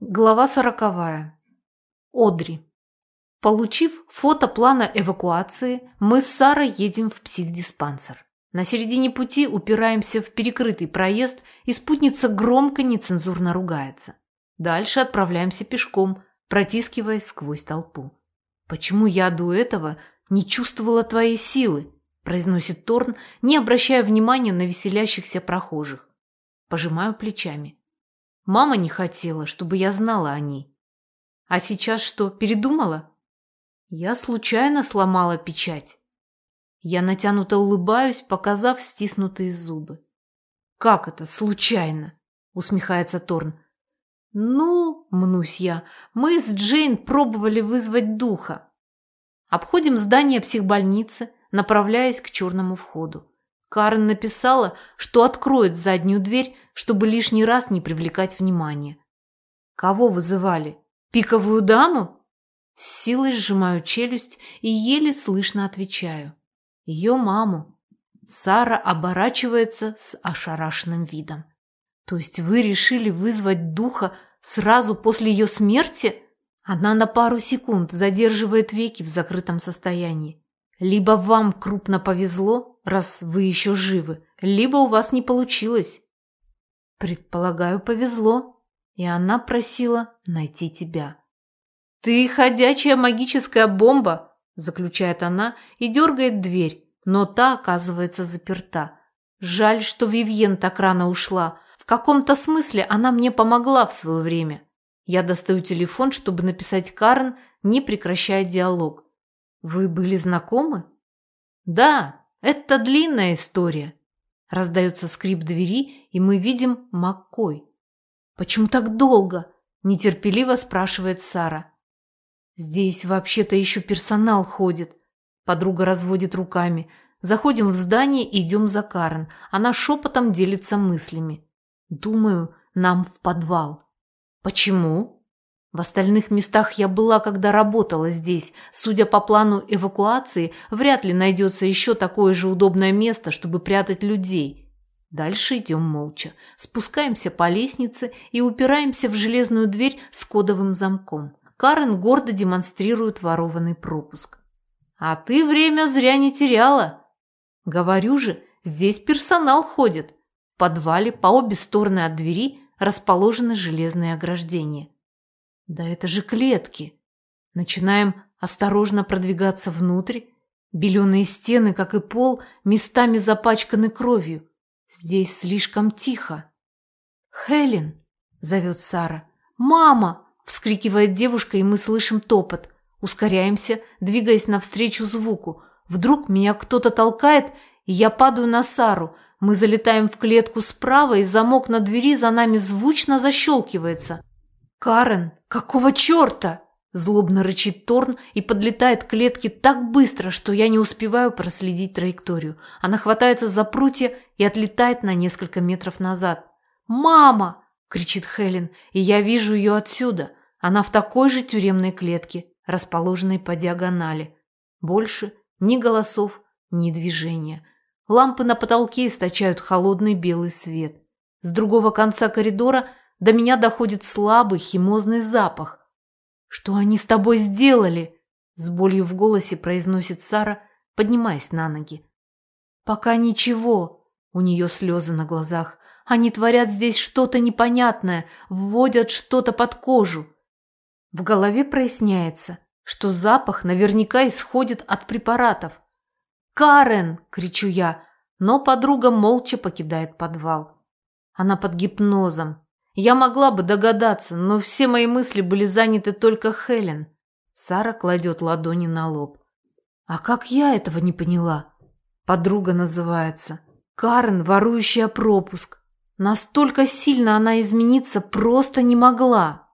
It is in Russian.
Глава сороковая. Одри. Получив фото плана эвакуации, мы с Сарой едем в психдиспансер. На середине пути упираемся в перекрытый проезд, и спутница громко нецензурно ругается. Дальше отправляемся пешком, протискиваясь сквозь толпу. «Почему я до этого не чувствовала твоей силы?» произносит Торн, не обращая внимания на веселящихся прохожих. Пожимаю плечами. Мама не хотела, чтобы я знала о ней. А сейчас что, передумала? Я случайно сломала печать. Я натянуто улыбаюсь, показав стиснутые зубы. «Как это случайно?» – усмехается Торн. «Ну, – мнусь я, – мы с Джейн пробовали вызвать духа. Обходим здание психбольницы, направляясь к черному входу. Карен написала, что откроет заднюю дверь, чтобы лишний раз не привлекать внимания. Кого вызывали? Пиковую даму? С силой сжимаю челюсть и еле слышно отвечаю. Ее маму. Сара оборачивается с ошарашенным видом. То есть вы решили вызвать духа сразу после ее смерти? Она на пару секунд задерживает веки в закрытом состоянии. Либо вам крупно повезло, раз вы еще живы, либо у вас не получилось. Предполагаю, повезло. И она просила найти тебя. Ты ходячая магическая бомба, заключает она и дергает дверь, но та оказывается заперта. Жаль, что Вивьен так рано ушла. В каком-то смысле она мне помогла в свое время. Я достаю телефон, чтобы написать Карен, не прекращая диалог. Вы были знакомы? Да, это длинная история. Раздается скрип двери, и мы видим Маккой. «Почему так долго?» – нетерпеливо спрашивает Сара. «Здесь вообще-то еще персонал ходит». Подруга разводит руками. Заходим в здание и идем за Карен. Она шепотом делится мыслями. «Думаю, нам в подвал». «Почему?» В остальных местах я была, когда работала здесь. Судя по плану эвакуации, вряд ли найдется еще такое же удобное место, чтобы прятать людей. Дальше идем молча. Спускаемся по лестнице и упираемся в железную дверь с кодовым замком. Карен гордо демонстрирует ворованный пропуск. «А ты время зря не теряла!» «Говорю же, здесь персонал ходит». В подвале по обе стороны от двери расположены железные ограждения. Да это же клетки. Начинаем осторожно продвигаться внутрь. Беленые стены, как и пол, местами запачканы кровью. Здесь слишком тихо. «Хелен!» – зовет Сара. «Мама!» – вскрикивает девушка, и мы слышим топот. Ускоряемся, двигаясь навстречу звуку. Вдруг меня кто-то толкает, и я падаю на Сару. Мы залетаем в клетку справа, и замок на двери за нами звучно защелкивается. «Карен, какого черта?» Злобно рычит Торн и подлетает к клетке так быстро, что я не успеваю проследить траекторию. Она хватается за прутья и отлетает на несколько метров назад. «Мама!» – кричит Хелен, и я вижу ее отсюда. Она в такой же тюремной клетке, расположенной по диагонали. Больше ни голосов, ни движения. Лампы на потолке источают холодный белый свет. С другого конца коридора – до меня доходит слабый химозный запах. «Что они с тобой сделали?» С болью в голосе произносит Сара, поднимаясь на ноги. «Пока ничего». У нее слезы на глазах. «Они творят здесь что-то непонятное, вводят что-то под кожу». В голове проясняется, что запах наверняка исходит от препаратов. «Карен!» – кричу я, но подруга молча покидает подвал. Она под гипнозом, я могла бы догадаться, но все мои мысли были заняты только Хелен. Сара кладет ладони на лоб. А как я этого не поняла? Подруга называется. Карен, ворующая пропуск. Настолько сильно она измениться просто не могла.